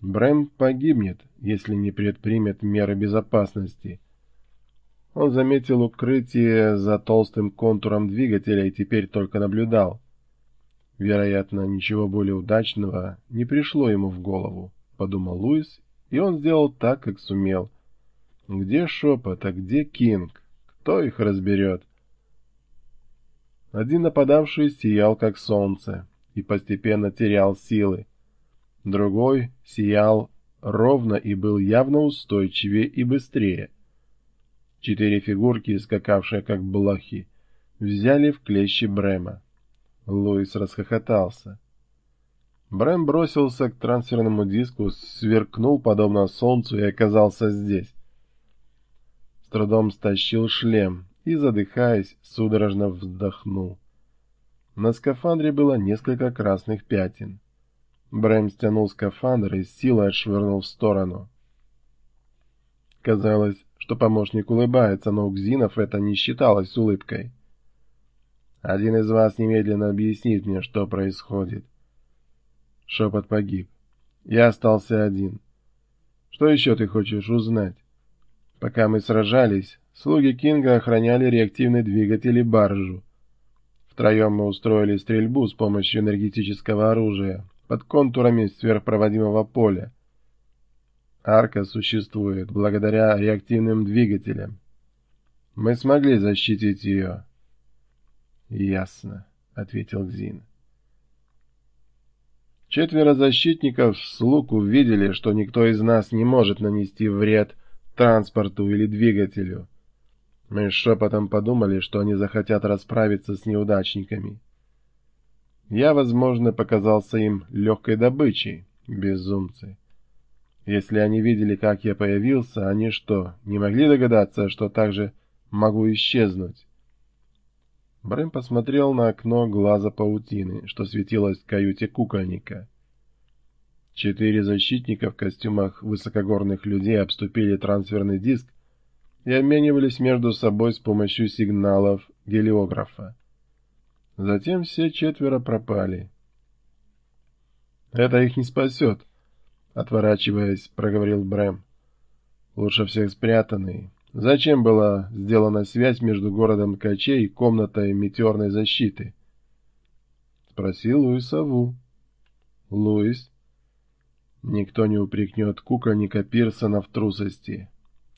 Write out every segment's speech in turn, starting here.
Брэм погибнет, если не предпримет меры безопасности. Он заметил укрытие за толстым контуром двигателя и теперь только наблюдал. Вероятно, ничего более удачного не пришло ему в голову, подумал Луис, и он сделал так, как сумел. Где шепот, а где Кинг? Кто их разберет? Один нападавший сиял, как солнце, и постепенно терял силы. Другой сиял ровно и был явно устойчивее и быстрее. Четыре фигурки, скакавшие как блохи, взяли в клещи Брема. Луис расхохотался. Брэм бросился к трансферному диску, сверкнул подобно солнцу и оказался здесь. С трудом стащил шлем и, задыхаясь, судорожно вздохнул. На скафандре было несколько красных пятен. Брэм стянул скафандр и с силой отшвырнул в сторону. Казалось, что помощник улыбается, но у Гзинов это не считалось улыбкой. «Один из вас немедленно объяснит мне, что происходит». Шепот погиб. Я остался один. «Что еще ты хочешь узнать?» Пока мы сражались, слуги Кинга охраняли реактивный двигатель и баржу. Втроем мы устроили стрельбу с помощью энергетического оружия, под контурами сверхпроводимого поля. Арка существует благодаря реактивным двигателям. Мы смогли защитить ее. Ясно, ответил Гзин. Четверо защитников слуг увидели, что никто из нас не может нанести вред транспорту или двигателю. Мы шепотом подумали, что они захотят расправиться с неудачниками. Я, возможно, показался им легкой добычей, безумцы. Если они видели, как я появился, они что, не могли догадаться, что также могу исчезнуть? Брэм посмотрел на окно глаза паутины, что светилось в каюте кукольника. Четыре защитника в костюмах высокогорных людей обступили трансферный диск и обменивались между собой с помощью сигналов гелиографа. Затем все четверо пропали. «Это их не спасет», — отворачиваясь, проговорил Брэм. «Лучше всех спрятанный. Зачем была сделана связь между городом Ткачей и комнатой метеорной защиты?» Спросил Луиса Ву. «Луис?» Никто не упрекнет кукольника Пирсона в трусости.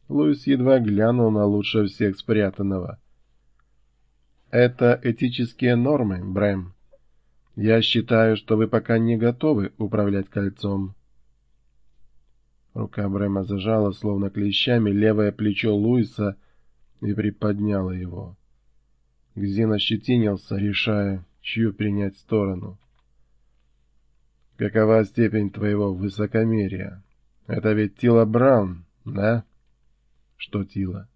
Луис едва глянул на лучше всех спрятанного. Это этические нормы, Брэм. Я считаю, что вы пока не готовы управлять кольцом. Рука Брэма зажала, словно клещами, левое плечо Луиса и приподняла его. Гзин ощетинился, решая, чью принять сторону. Какова степень твоего высокомерия? Это ведь Тила Браун, да? Что Тила?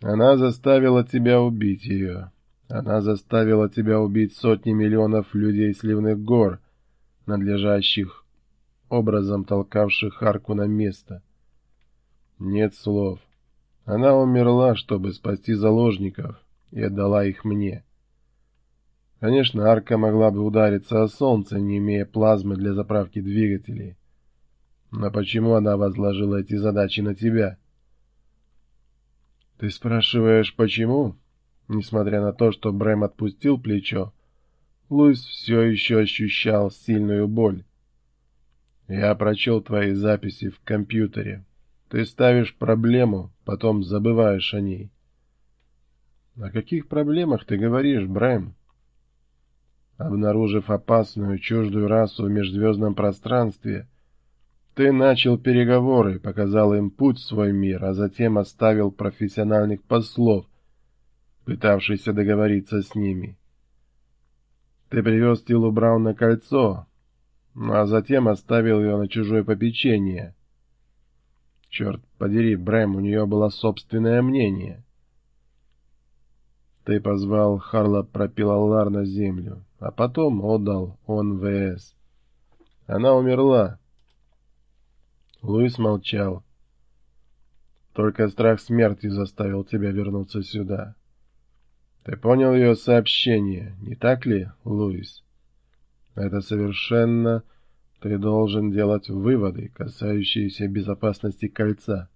Она заставила тебя убить ее. Она заставила тебя убить сотни миллионов людей сливных гор, надлежащих образом толкавших арку на место. Нет слов. Она умерла, чтобы спасти заложников, и отдала их мне. Конечно, арка могла бы удариться о солнце, не имея плазмы для заправки двигателей. Но почему она возложила эти задачи на тебя? — ты спрашиваешь, почему? Несмотря на то, что Брэм отпустил плечо, Луис все еще ощущал сильную боль. Я прочел твои записи в компьютере. Ты ставишь проблему, потом забываешь о ней. О каких проблемах ты говоришь, Брэм? Обнаружив опасную чуждую расу в межзвездном пространстве, ты начал переговоры, показал им путь в свой мир, а затем оставил профессиональных послов, пытавшихся договориться с ними. Ты привез Тилу Браун на кольцо, а затем оставил ее на чужое попечение. Черт подери, Брэм, у нее было собственное мнение. Ты позвал Харла Пропилалар на землю, а потом отдал он ВС. Она умерла. Луис молчал. Только страх смерти заставил тебя вернуться сюда. Ты понял ее сообщение, не так ли, Луис? Это совершенно Ты должен делать выводы, касающиеся безопасности кольца.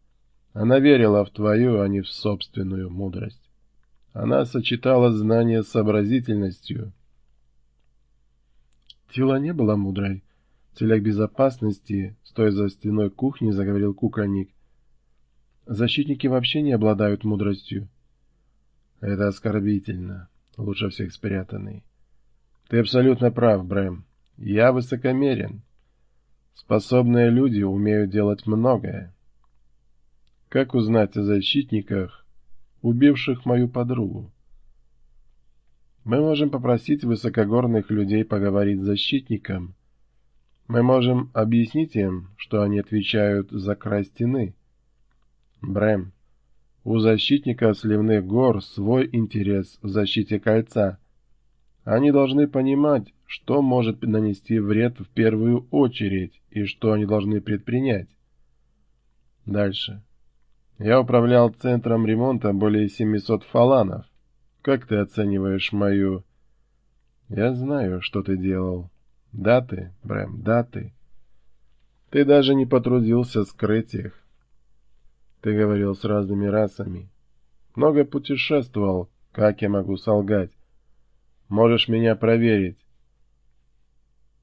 Она верила в твою, а не в собственную мудрость. Она сочетала знания с сообразительностью. Тила не была мудрой. В целях безопасности, стоя за стеной кухни, заговорил кукольник. Защитники вообще не обладают мудростью. Это оскорбительно. Лучше всех спрятанный. Ты абсолютно прав, Брэм. Я высокомерен. Способные люди умеют делать многое. Как узнать о защитниках, убивших мою подругу? Мы можем попросить высокогорных людей поговорить с защитником. Мы можем объяснить им, что они отвечают за край стены. Брэм, у защитника сливных гор свой интерес в защите кольца. Они должны понимать, что может нанести вред в первую очередь и что они должны предпринять. Дальше. Я управлял центром ремонта более 700 фаланов. Как ты оцениваешь мою... Я знаю, что ты делал. Да ты, Брэм, да ты. Ты даже не потрудился скрыть их. Ты говорил с разными расами. Много путешествовал. Как я могу солгать? Можешь меня проверить.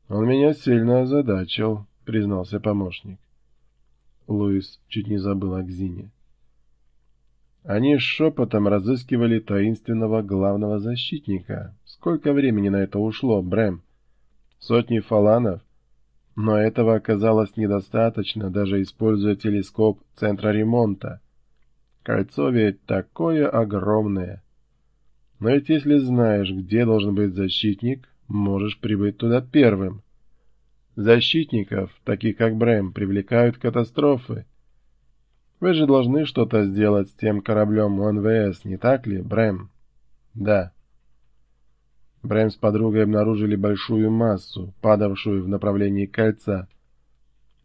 «Он меня сильно озадачил», — признался помощник. Луис чуть не забыл о Гзине. Они шепотом разыскивали таинственного главного защитника. Сколько времени на это ушло, Брэм? Сотни фаланов? Но этого оказалось недостаточно, даже используя телескоп центра ремонта. Кольцо ведь такое огромное. Но ведь если знаешь, где должен быть защитник, можешь прибыть туда первым. Защитников, таких как Брэм, привлекают катастрофы. Вы же должны что-то сделать с тем кораблем УНВС, не так ли, Брэм? Да. Брэм с подругой обнаружили большую массу, падавшую в направлении кольца.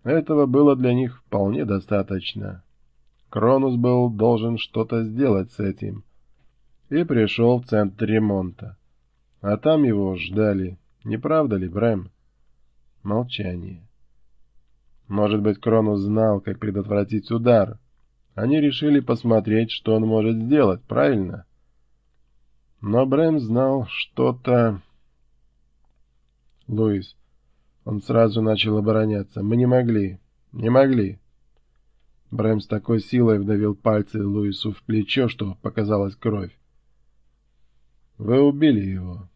Этого было для них вполне достаточно. Кронус был должен что-то сделать с этим. И пришел в центр ремонта. А там его ждали. Не правда ли, Брэм? Молчание. Может быть, Кронус знал, как предотвратить удар. Они решили посмотреть, что он может сделать, правильно? Но Брэм знал что-то... Луис. Он сразу начал обороняться. Мы не могли. Не могли. Брэм с такой силой вдавил пальцы Луису в плечо, что показалась кровь. Вы убили его.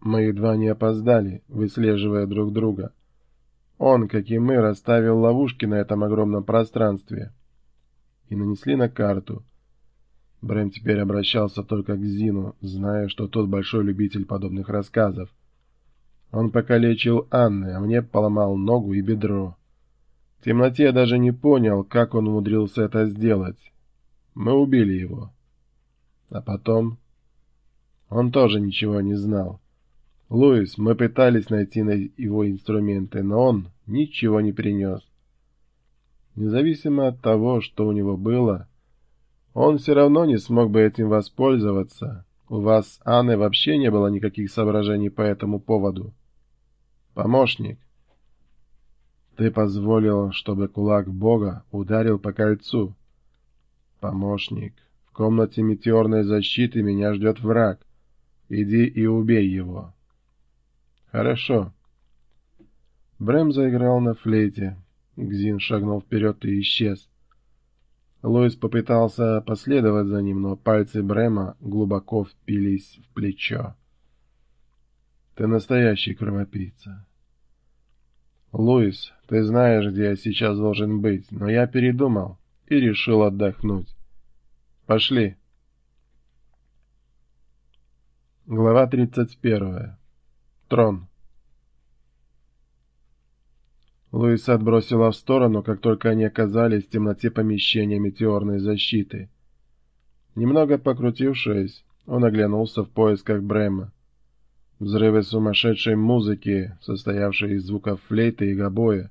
Мы едва не опоздали, выслеживая друг друга. Он, как и мы, расставил ловушки на этом огромном пространстве. И нанесли на карту. Брэм теперь обращался только к Зину, зная, что тот большой любитель подобных рассказов. Он покалечил Анны, а мне поломал ногу и бедро. В темноте я даже не понял, как он умудрился это сделать. Мы убили его. А потом... Он тоже ничего не знал. Луис, мы пытались найти его инструменты, но он ничего не принес. Независимо от того, что у него было, он все равно не смог бы этим воспользоваться. У вас с Анной вообще не было никаких соображений по этому поводу. Помощник, ты позволил, чтобы кулак Бога ударил по кольцу. Помощник, в комнате метеорной защиты меня ждет враг. Иди и убей его. Хорошо. Брэм заиграл на флейте. Гзин шагнул вперед и исчез. Луис попытался последовать за ним, но пальцы Брэма глубоко впились в плечо. «Ты настоящий кровопийца». «Луис, ты знаешь, где я сейчас должен быть, но я передумал и решил отдохнуть. Пошли». Глава тридцать первая. Трон. Луиса отбросила в сторону, как только они оказались в темноте помещения метеорной защиты. Немного покрутившись, он оглянулся в поисках Брема. Взрывы сумасшедшей музыки, состоявшие из звуков флейты и гобоя,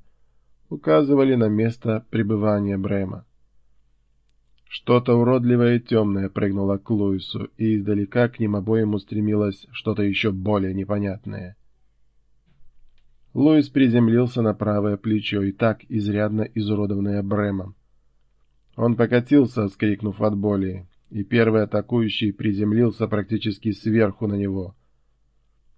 указывали на место пребывания Брема. Что-то уродливое и темное прыгнуло к Луису, и издалека к ним обоим устремилось что-то еще более непонятное. Луис приземлился на правое плечо и так изрядно изуродованное Брэмом. Он покатился, скрикнув от боли, и первый атакующий приземлился практически сверху на него —